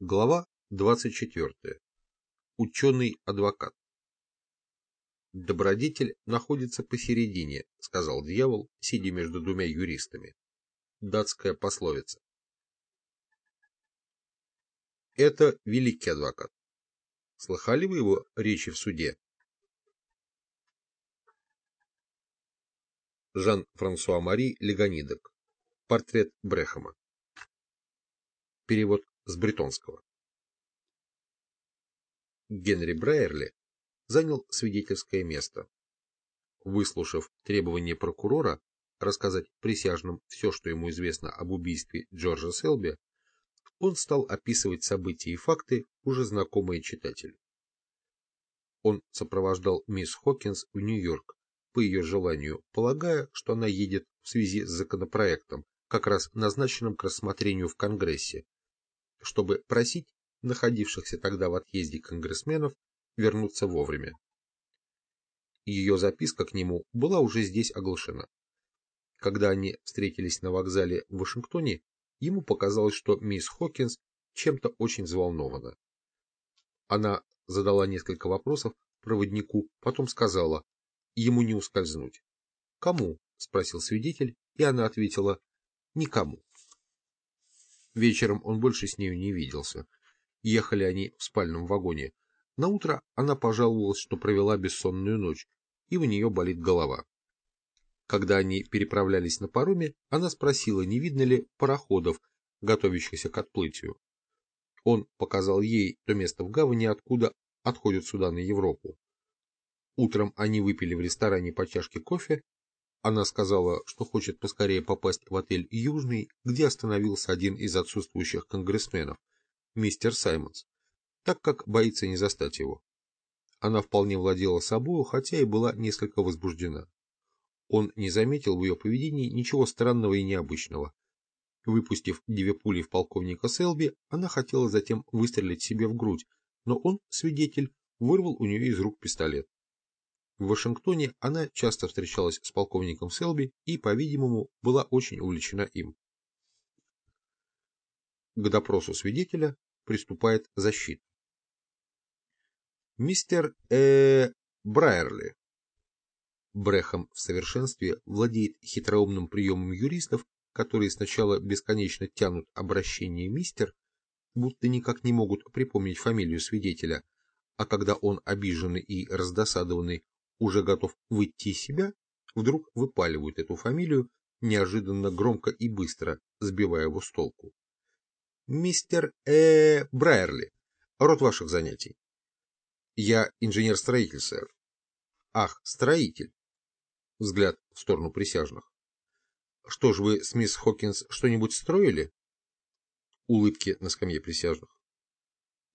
Глава 24. Ученый-адвокат. Добродетель находится посередине, сказал дьявол, сидя между двумя юристами. Датская пословица. Это великий адвокат. Слыхали вы его речи в суде? Жан-Франсуа Мари Легонидок. Портрет Брехема. Перевод с бретонского. Генри Брайерли занял свидетельское место. Выслушав требование прокурора рассказать присяжным все, что ему известно об убийстве Джорджа Селби, он стал описывать события и факты, уже знакомые читателю. Он сопровождал мисс Хокинс в Нью-Йорк по ее желанию, полагая, что она едет в связи с законопроектом, как раз назначенным к рассмотрению в Конгрессе, чтобы просить находившихся тогда в отъезде конгрессменов вернуться вовремя. Ее записка к нему была уже здесь оглашена. Когда они встретились на вокзале в Вашингтоне, ему показалось, что мисс Хокинс чем-то очень взволнована. Она задала несколько вопросов проводнику, потом сказала, ему не ускользнуть. «Кому?» – спросил свидетель, и она ответила, «Никому». Вечером он больше с нею не виделся. Ехали они в спальном вагоне. На утро она пожаловалась, что провела бессонную ночь, и у нее болит голова. Когда они переправлялись на пароме, она спросила, не видно ли пароходов, готовящихся к отплытию. Он показал ей то место в гавани, откуда отходят суда на Европу. Утром они выпили в ресторане по чашке кофе она сказала, что хочет поскорее попасть в отель «Южный», где остановился один из отсутствующих конгрессменов, мистер Саймонс, так как боится не застать его. Она вполне владела собой, хотя и была несколько возбуждена. Он не заметил в ее поведении ничего странного и необычного. Выпустив две пули в полковника Селби, она хотела затем выстрелить себе в грудь, но он, свидетель, вырвал у нее из рук пистолет. В Вашингтоне она часто встречалась с полковником Селби и, по-видимому, была очень увлечена им. К допросу свидетеля приступает защита. Мистер э Брайерли. Брехом в совершенстве владеет хитроумным приемом юристов, которые сначала бесконечно тянут обращение мистер, будто никак не могут припомнить фамилию свидетеля, а когда он обиженный и раздосадованный уже готов выйти из себя, вдруг выпаливают эту фамилию неожиданно громко и быстро, сбивая его с толку. «Мистер э Брайерли, род ваших занятий?» «Я инженер-строитель, сэр». «Ах, строитель!» Взгляд в сторону присяжных. «Что ж вы с мисс Хокинс что-нибудь строили?» Улыбки на скамье присяжных.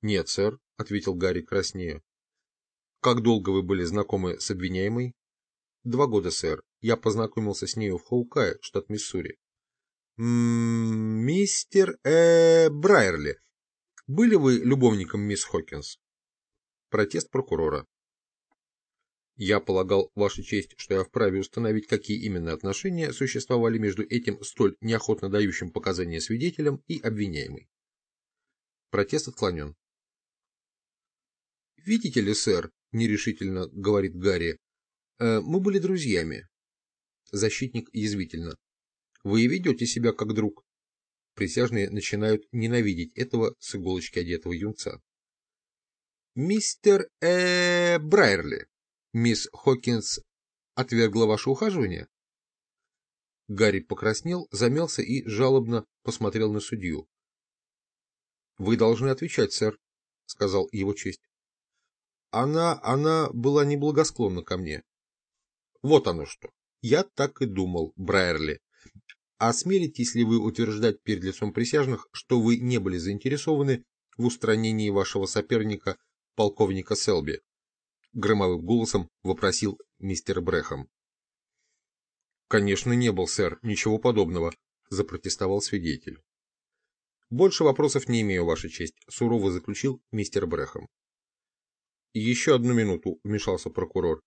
«Нет, сэр», — ответил Гарри краснея. Как долго вы были знакомы с обвиняемой? Два года, сэр. Я познакомился с нею в Хоукае, штат Миссури. Мистер э Брайерли, были вы любовником мисс Хокинс? Протест прокурора. Я полагал, Ваша честь, что я вправе установить, какие именно отношения существовали между этим столь неохотно дающим показания свидетелем и обвиняемой. Протест отклонен. Видите ли, сэр, нерешительно говорит Гарри. «Э, мы были друзьями. Защитник язвительно. Вы ведете себя как друг. Присяжные начинают ненавидеть этого с иголочки одетого юнца. Мистер э Брайерли, мисс Хокинс отвергла ваше ухаживание? Гарри покраснел, замялся и жалобно посмотрел на судью. «Вы должны отвечать, сэр», — сказал его честь. Она, она была неблагосклонна ко мне. Вот оно что. Я так и думал, Брайерли. Осмелитесь ли вы утверждать перед лицом присяжных, что вы не были заинтересованы в устранении вашего соперника, полковника Селби? Громовым голосом вопросил мистер Брехам. Конечно, не был, сэр, ничего подобного, запротестовал свидетель. Больше вопросов не имею, ваша честь, сурово заключил мистер Брехам. «Еще одну минуту», — вмешался прокурор.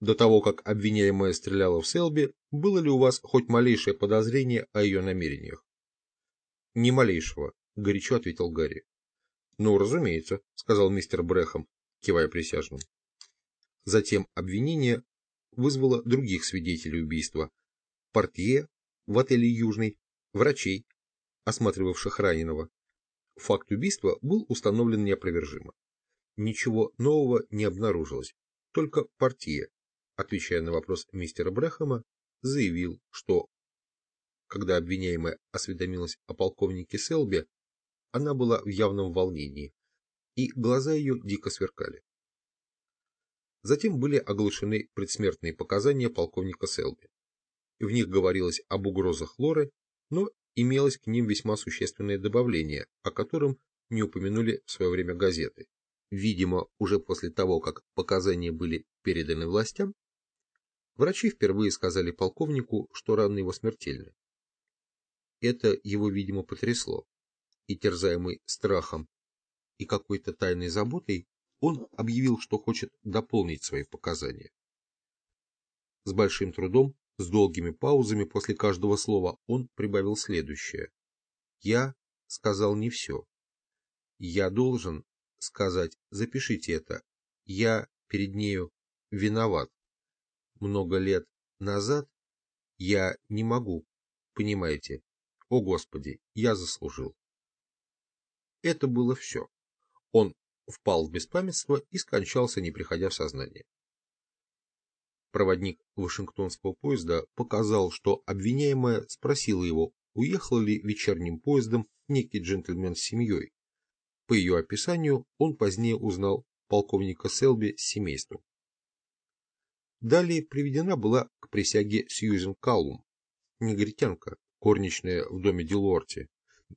«До того, как обвиняемая стреляла в Селби, было ли у вас хоть малейшее подозрение о ее намерениях?» «Ни малейшего», — горячо ответил Гарри. Ну, разумеется, сказал мистер Брэхам, кивая присяжным. Затем обвинение вызвало других свидетелей убийства. Портье в отеле «Южный», врачей, осматривавших раненого. Факт убийства был установлен неопровержимо. Ничего нового не обнаружилось, только портье, отвечая на вопрос мистера Брэхэма, заявил, что, когда обвиняемая осведомилась о полковнике Селби, она была в явном волнении, и глаза ее дико сверкали. Затем были оглашены предсмертные показания полковника Селби. В них говорилось об угрозах Лоры, но имелось к ним весьма существенное добавление, о котором не упомянули в свое время газеты. Видимо, уже после того, как показания были переданы властям, врачи впервые сказали полковнику, что раны его смертельны. Это его, видимо, потрясло, и терзаемый страхом и какой-то тайной заботой, он объявил, что хочет дополнить свои показания. С большим трудом, с долгими паузами после каждого слова он прибавил следующее. «Я сказал не все. Я должен сказать, запишите это, я перед нею виноват. Много лет назад я не могу, понимаете, о Господи, я заслужил. Это было все. Он впал в беспамятство и скончался, не приходя в сознание. Проводник Вашингтонского поезда показал, что обвиняемая спросила его, уехал ли вечерним поездом некий джентльмен с семьей. По ее описанию он позднее узнал полковника Селби с семейством. Далее приведена была к присяге Сьюзен Каллум, негритянка, горничная в доме Дилуорти.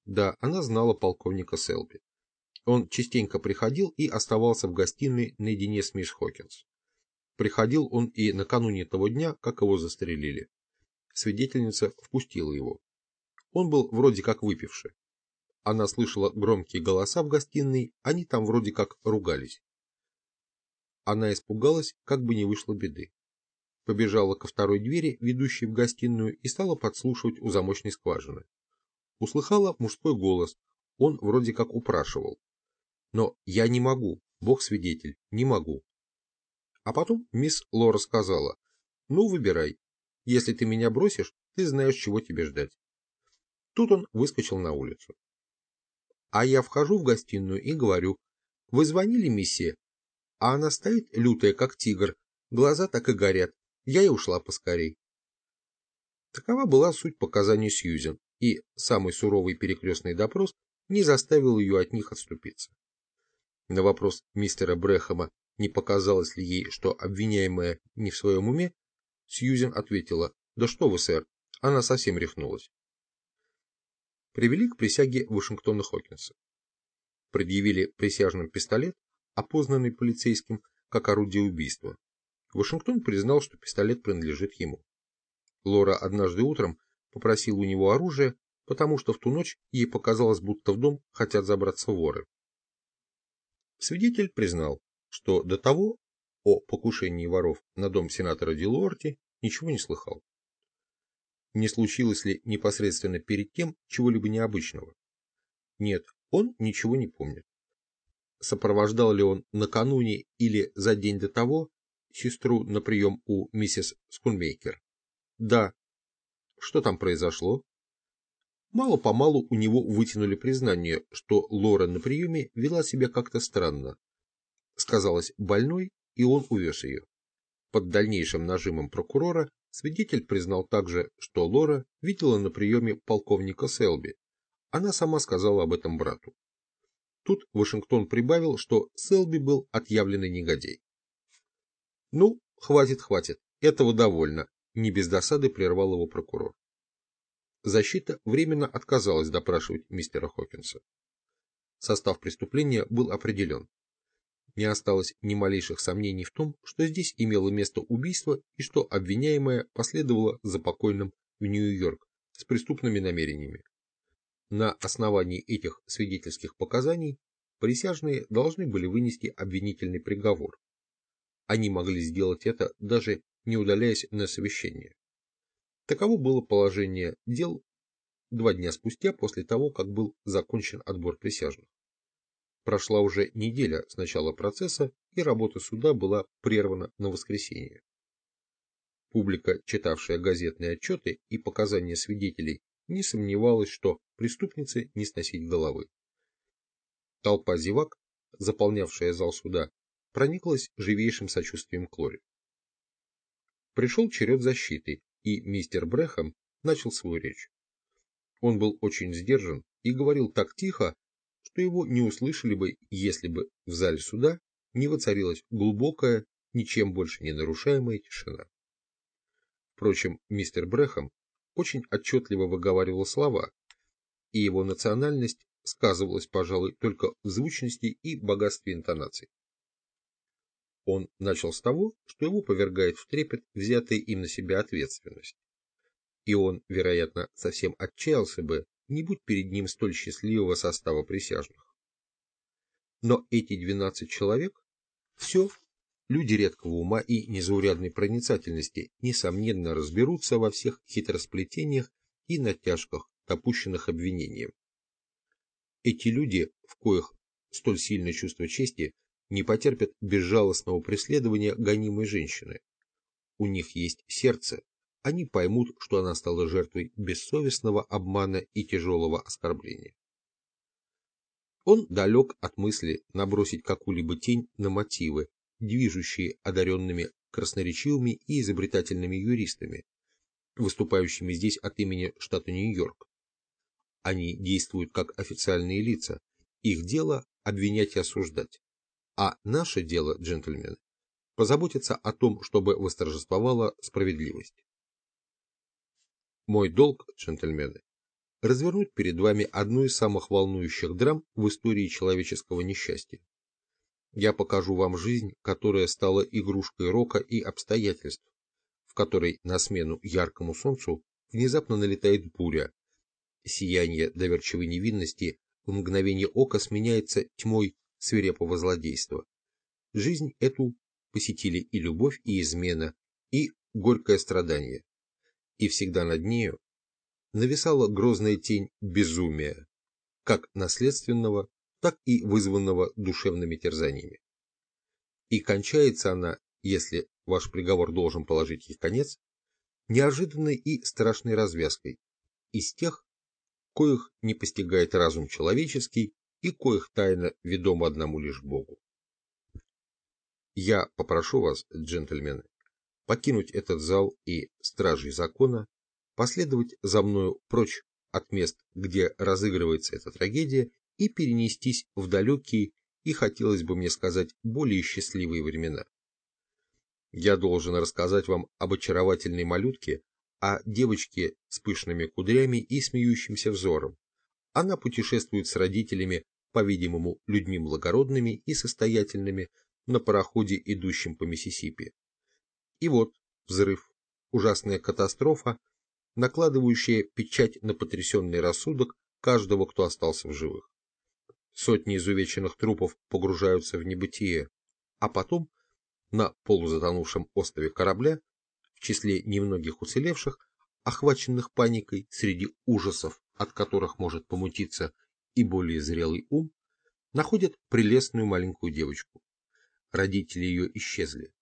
Да, она знала полковника Селби. Он частенько приходил и оставался в гостиной наедине с мисс Хокинс. Приходил он и накануне того дня, как его застрелили. Свидетельница впустила его. Он был вроде как выпивший. Она слышала громкие голоса в гостиной, они там вроде как ругались. Она испугалась, как бы не вышло беды. Побежала ко второй двери, ведущей в гостиную, и стала подслушивать у замочной скважины. Услыхала мужской голос, он вроде как упрашивал. Но я не могу, бог свидетель, не могу. А потом мисс Лора сказала, ну выбирай, если ты меня бросишь, ты знаешь, чего тебе ждать. Тут он выскочил на улицу. А я вхожу в гостиную и говорю, вы звонили миссе? А она стоит лютая, как тигр, глаза так и горят. Я и ушла поскорей. Такова была суть показаний Сьюзен, и самый суровый перекрестный допрос не заставил ее от них отступиться. На вопрос мистера Брэхэма, не показалось ли ей, что обвиняемая не в своем уме, Сьюзен ответила, «Да что вы, сэр, она совсем рехнулась». Привели к присяге Вашингтона Хокинса. Предъявили присяжным пистолет, опознанный полицейским как орудие убийства. Вашингтон признал, что пистолет принадлежит ему. Лора однажды утром попросила у него оружие, потому что в ту ночь ей показалось, будто в дом хотят забраться воры. Свидетель признал, что до того о покушении воров на дом сенатора Дилуорти ничего не слыхал. Не случилось ли непосредственно перед тем чего-либо необычного? Нет, он ничего не помнит. Сопровождал ли он накануне или за день до того сестру на прием у миссис Скунмейкер? Да. Что там произошло? Мало-помалу у него вытянули признание, что Лора на приеме вела себя как-то странно. Сказалась больной, и он увез ее. Под дальнейшим нажимом прокурора свидетель признал также, что Лора видела на приеме полковника Селби. Она сама сказала об этом брату. Тут Вашингтон прибавил, что Селби был отъявленный негодяй. «Ну, хватит, хватит, этого довольно», – не без досады прервал его прокурор. Защита временно отказалась допрашивать мистера Хокинса. Состав преступления был определен. Не осталось ни малейших сомнений в том, что здесь имело место убийство и что обвиняемая последовала за покойным в Нью-Йорк с преступными намерениями. На основании этих свидетельских показаний присяжные должны были вынести обвинительный приговор. Они могли сделать это, даже не удаляясь на совещание. Таково было положение дел два дня спустя после того, как был закончен отбор присяжных. Прошла уже неделя с начала процесса, и работа суда была прервана на воскресенье. Публика, читавшая газетные отчеты и показания свидетелей, не сомневалась, что преступнице не сносить головы. Толпа зевак, заполнявшая зал суда, прониклась живейшим сочувствием к Лоре. Пришел черед защиты, и мистер Брэхэм начал свою речь. Он был очень сдержан и говорил так тихо, что его не услышали бы, если бы в зале суда не воцарилась глубокая, ничем больше не нарушаемая тишина. Впрочем, мистер Брэхэм очень отчетливо выговаривал слова, и его национальность сказывалась, пожалуй, только в звучности и богатстве интонаций. Он начал с того, что его повергает в трепет взятая им на себя ответственность. И он, вероятно, совсем отчаялся бы, не будь перед ним столь счастливого состава присяжных. Но эти двенадцать человек – все люди редкого ума и незаурядной проницательности, несомненно разберутся во всех хитросплетениях и натяжках, допущенных обвинением. Эти люди, в коих столь сильное чувство чести, не потерпят безжалостного преследования гонимой женщины. У них есть сердце, они поймут, что она стала жертвой бессовестного обмана и тяжелого оскорбления. Он далек от мысли набросить какую-либо тень на мотивы, движущие одаренными красноречивыми и изобретательными юристами, выступающими здесь от имени штата Нью-Йорк. Они действуют как официальные лица, их дело обвинять и осуждать. А наше дело, джентльмены, позаботиться о том, чтобы восторжествовала справедливость. Мой долг, джентльмены, развернуть перед вами одну из самых волнующих драм в истории человеческого несчастья. Я покажу вам жизнь, которая стала игрушкой рока и обстоятельств, в которой на смену яркому солнцу внезапно налетает буря. Сияние доверчивой невинности в мгновение ока сменяется тьмой свирепого злодейства. Жизнь эту посетили и любовь, и измена, и горькое страдание. И всегда над нею нависала грозная тень безумия, как наследственного, так и вызванного душевными терзаниями. И кончается она, если ваш приговор должен положить ей конец, неожиданной и страшной развязкой из тех, коих не постигает разум человеческий и коих тайна ведома одному лишь Богу. Я попрошу вас, джентльмены, покинуть этот зал и, стражей закона, последовать за мною прочь от мест, где разыгрывается эта трагедия, и перенестись в далекие и, хотелось бы мне сказать, более счастливые времена. Я должен рассказать вам об очаровательной малютке, о девочке с пышными кудрями и смеющимся взором. Она путешествует с родителями по-видимому, людьми благородными и состоятельными на пароходе, идущем по Миссисипи. И вот взрыв, ужасная катастрофа, накладывающая печать на потрясенный рассудок каждого, кто остался в живых. Сотни изувеченных трупов погружаются в небытие, а потом на полузатонувшем острове корабля, в числе немногих уцелевших, охваченных паникой среди ужасов, от которых может помутиться и более зрелый ум находят прелестную маленькую девочку. Родители ее исчезли.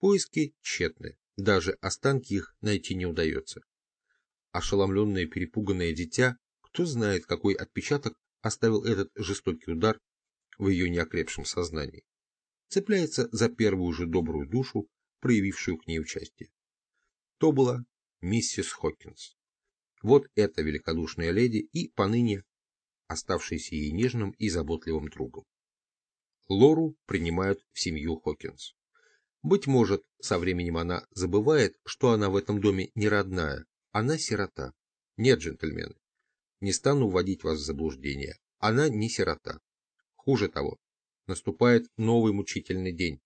Поиски тщетны, даже останки их найти не удается. Ошеломленное перепуганное дитя, кто знает, какой отпечаток оставил этот жестокий удар в ее неокрепшем сознании, цепляется за первую же добрую душу, проявившую к ней участие. То была миссис Хокинс. Вот эта великодушная леди и поныне оставшийся ей нежным и заботливым другом. Лору принимают в семью Хокинс. Быть может, со временем она забывает, что она в этом доме не родная, она сирота. Нет, джентльмены, не стану вводить вас в заблуждение. Она не сирота. Хуже того, наступает новый мучительный день.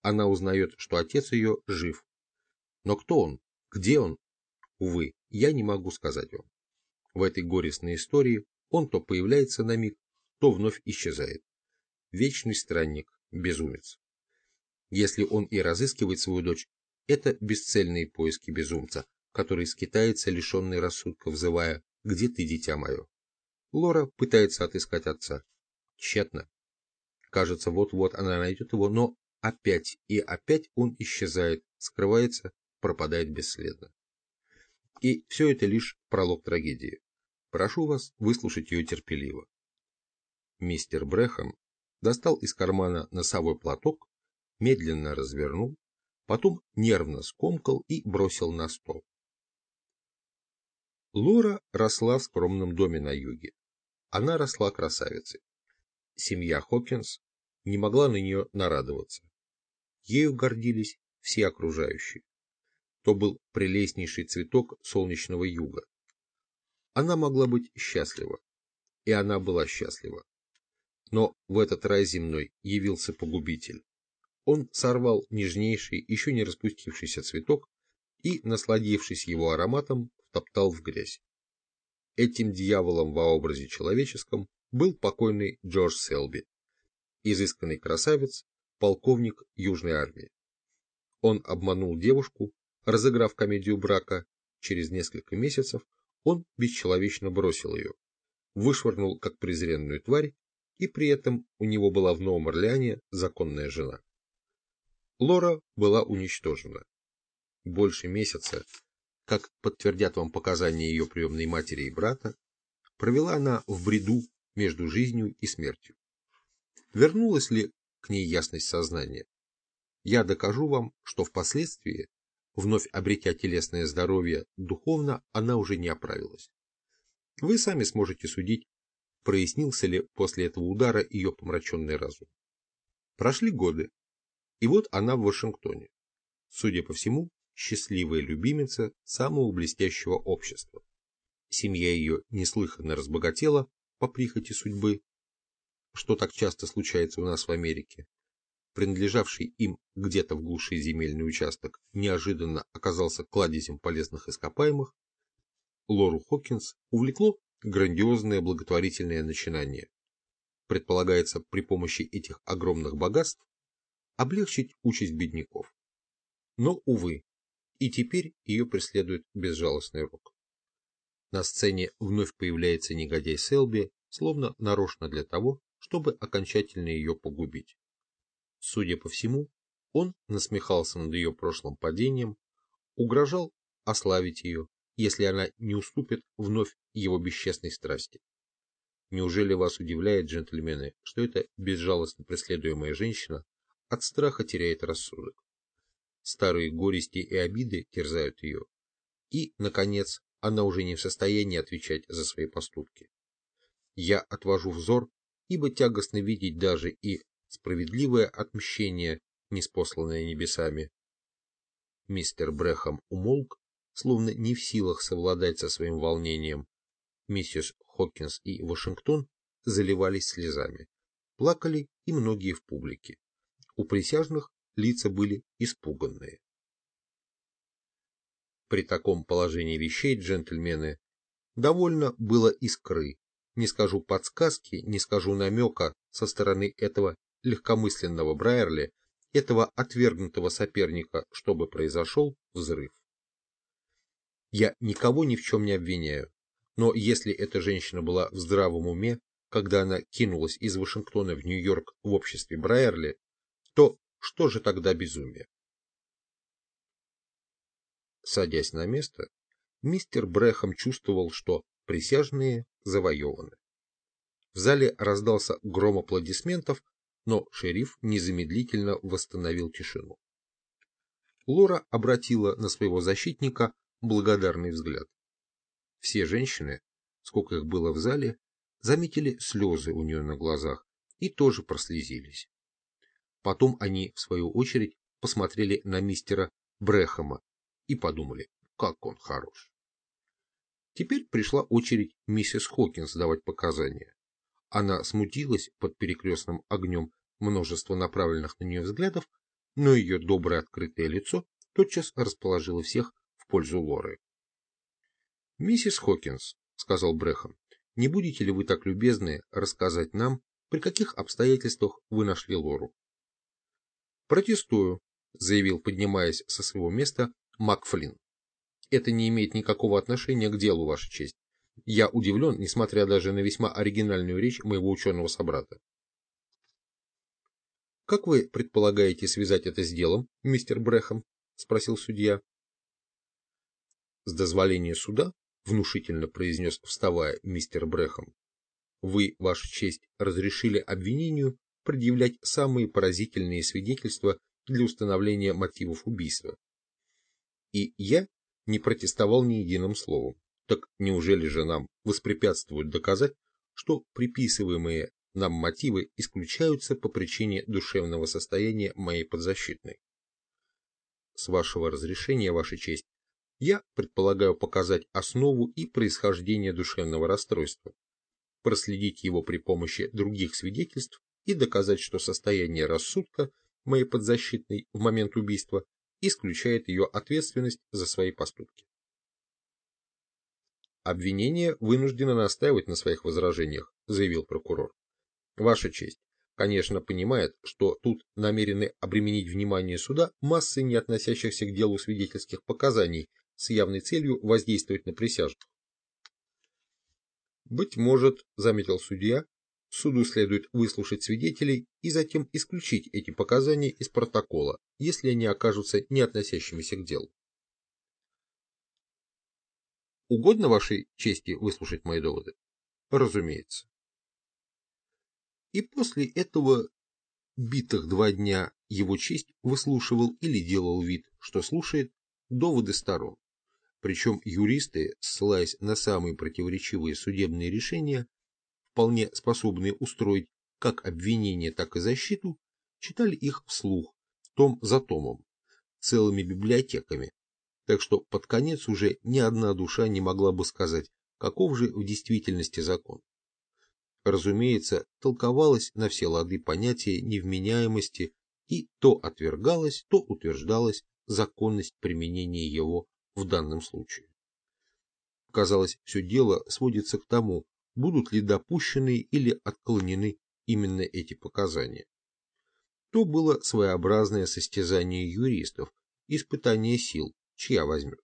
Она узнает, что отец ее жив. Но кто он? Где он? Увы, я не могу сказать вам. В этой горестной истории он то появляется на миг, то вновь исчезает. Вечный странник, безумец. Если он и разыскивает свою дочь, это бесцельные поиски безумца, который скитается лишенный рассудка, взывая «Где ты, дитя мое?». Лора пытается отыскать отца. Тщетно. Кажется, вот-вот она найдет его, но опять и опять он исчезает, скрывается, пропадает бесследно. И все это лишь пролог трагедии. Прошу вас выслушать ее терпеливо. Мистер Брэхэм достал из кармана носовой платок, медленно развернул, потом нервно скомкал и бросил на стол. Лора росла в скромном доме на юге. Она росла красавицей. Семья Хокинс не могла на нее нарадоваться. Ею гордились все окружающие. То был прелестнейший цветок солнечного юга. Она могла быть счастлива, и она была счастлива. Но в этот рай земной явился погубитель. Он сорвал нежнейший, еще не распустившийся цветок и, насладившись его ароматом, втоптал в грязь. Этим дьяволом во образе человеческом был покойный Джордж Селби, изысканный красавец, полковник Южной армии. Он обманул девушку, разыграв комедию брака. Через несколько месяцев он бесчеловечно бросил ее, вышвырнул как презренную тварь, и при этом у него была в Новом Орлеане законная жена. Лора была уничтожена. Больше месяца, как подтвердят вам показания ее приемной матери и брата, провела она в бреду между жизнью и смертью. Вернулась ли к ней ясность сознания? Я докажу вам, что впоследствии вновь обретя телесное здоровье, духовно она уже не оправилась. Вы сами сможете судить, прояснился ли после этого удара ее помраченный разум. Прошли годы, и вот она в Вашингтоне. Судя по всему, счастливая любимица самого блестящего общества. Семья ее неслыханно разбогатела по прихоти судьбы, что так часто случается у нас в Америке, принадлежавший им где-то в глуши земельный участок, неожиданно оказался кладезем полезных ископаемых, Лору Хокинс увлекло грандиозное благотворительное начинание. Предполагается при помощи этих огромных богатств облегчить участь бедняков. Но, увы, и теперь ее преследует безжалостный рок. На сцене вновь появляется негодяй Селби, словно нарочно для того, чтобы окончательно ее погубить. Судя по всему, он насмехался над ее прошлым падением, угрожал ославить ее, если она не уступит вновь его бесчестной страсти. Неужели вас удивляет, джентльмены, что эта безжалостно преследуемая женщина от страха теряет рассудок? Старые горести и обиды терзают ее. И, наконец, она уже не в состоянии отвечать за свои поступки. Я отвожу взор, ибо тягостно видеть даже и справедливое отмщение, неспосланное небесами. Мистер Брэхам умолк, словно не в силах совладать со своим волнением. Миссис Хокинс и Вашингтон заливались слезами. Плакали и многие в публике. У присяжных лица были испуганные. При таком положении вещей, джентльмены, довольно было искры, не скажу подсказки, не скажу намека со стороны этого легкомысленного Брайерли, этого отвергнутого соперника, чтобы произошел взрыв. Я никого ни в чем не обвиняю, но если эта женщина была в здравом уме, когда она кинулась из Вашингтона в Нью-Йорк в обществе Брайерли, то что же тогда безумие? Садясь на место, мистер Брэхам чувствовал, что присяжные завоеваны. В зале раздался гром аплодисментов, но шериф незамедлительно восстановил тишину. Лора обратила на своего защитника благодарный взгляд. Все женщины, сколько их было в зале, заметили слезы у нее на глазах и тоже прослезились. Потом они, в свою очередь, посмотрели на мистера Брэхэма и подумали, как он хорош. Теперь пришла очередь миссис Хокинс давать показания. Она смутилась под перекрестным огнем множество направленных на нее взглядов, но ее доброе открытое лицо тотчас расположило всех в пользу Лоры. «Миссис Хокинс», — сказал Брэхэм, — «не будете ли вы так любезны рассказать нам, при каких обстоятельствах вы нашли Лору?» «Протестую», — заявил, поднимаясь со своего места, Макфлин. «Это не имеет никакого отношения к делу, Ваша честь. Я удивлен, несмотря даже на весьма оригинальную речь моего ученого собрата. «Как вы предполагаете связать это с делом, мистер Брэхэм?» – спросил судья. «С дозволения суда», – внушительно произнес, вставая мистер Брэхэм, «вы, ваша честь, разрешили обвинению предъявлять самые поразительные свидетельства для установления мотивов убийства. И я не протестовал ни единым словом. Так неужели же нам воспрепятствуют доказать, что приписываемые нам мотивы исключаются по причине душевного состояния моей подзащитной? С вашего разрешения, Ваша честь, я предполагаю показать основу и происхождение душевного расстройства, проследить его при помощи других свидетельств и доказать, что состояние рассудка моей подзащитной в момент убийства исключает ее ответственность за свои поступки. Обвинение вынуждено настаивать на своих возражениях, заявил прокурор. Ваша честь, конечно, понимает, что тут намерены обременить внимание суда массой не относящихся к делу свидетельских показаний с явной целью воздействовать на присяжных. Быть может, заметил судья, суду следует выслушать свидетелей и затем исключить эти показания из протокола, если они окажутся не относящимися к делу. Угодно вашей чести выслушать мои доводы? Разумеется. И после этого битых два дня его честь выслушивал или делал вид, что слушает, доводы сторон. Причем юристы, ссылаясь на самые противоречивые судебные решения, вполне способные устроить как обвинение, так и защиту, читали их вслух, том за томом, целыми библиотеками, так что под конец уже ни одна душа не могла бы сказать, каков же в действительности закон. Разумеется, толковалось на все лады понятие невменяемости, и то отвергалось, то утверждалась законность применения его в данном случае. Казалось, все дело сводится к тому, будут ли допущены или отклонены именно эти показания. То было своеобразное состязание юристов, испытание сил, чья возьмет.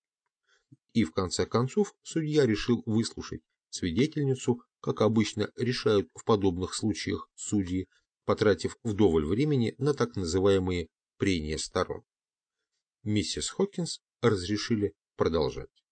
И в конце концов судья решил выслушать свидетельницу, как обычно решают в подобных случаях судьи, потратив вдоволь времени на так называемые прения сторон. Миссис Хокинс разрешили продолжать.